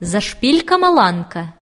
За шпилька Маланка